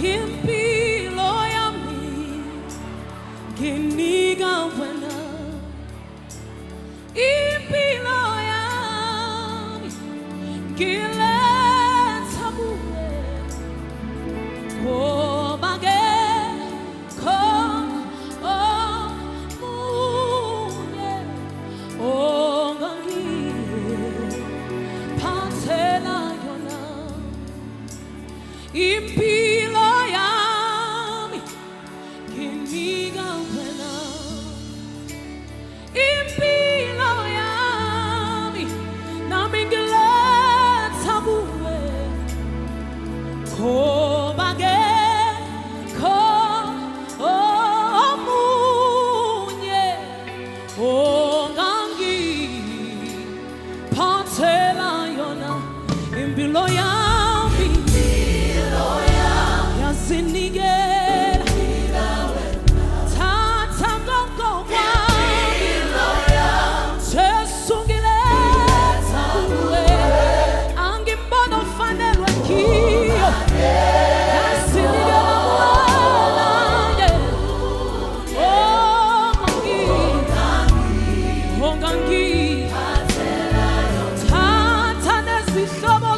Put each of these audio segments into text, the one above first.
Himpilo yami ginigawana Impilo yami ongangi ongangi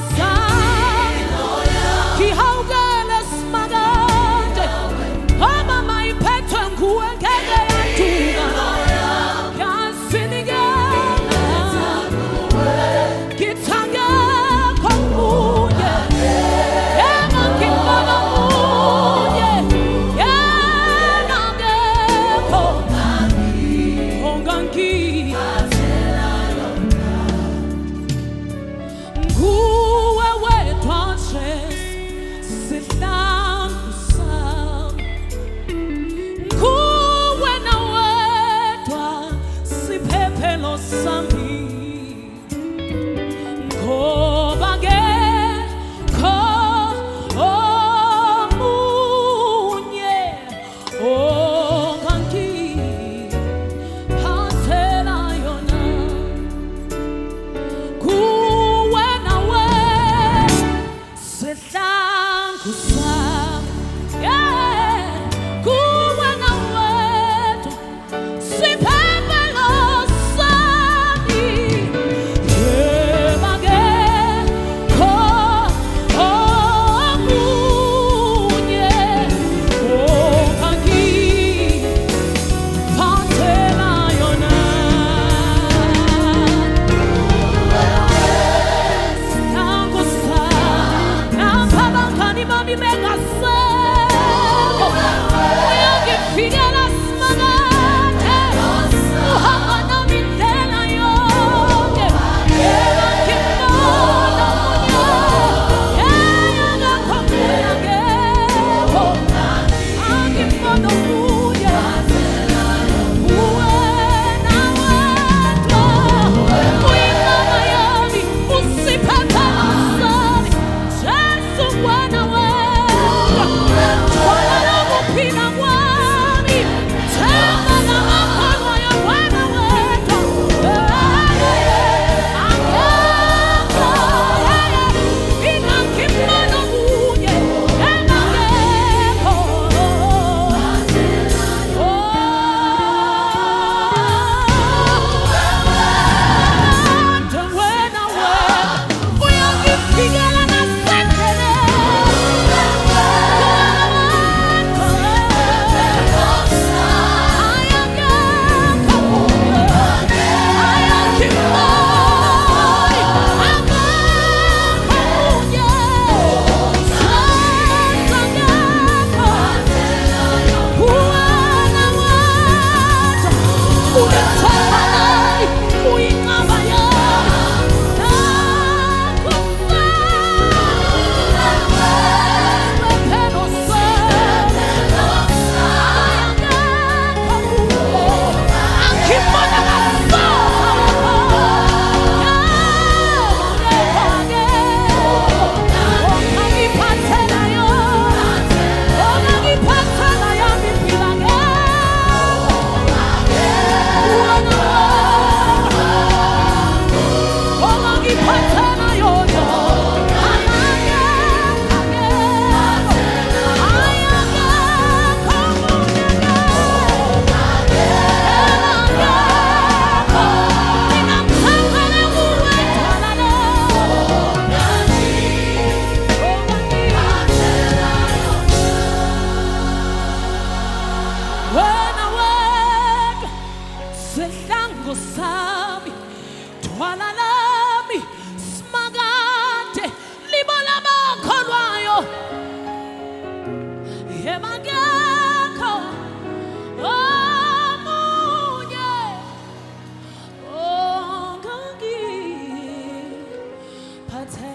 sami thwala lami simakade libona bakholwayo yebakekho omunye ongangiphathe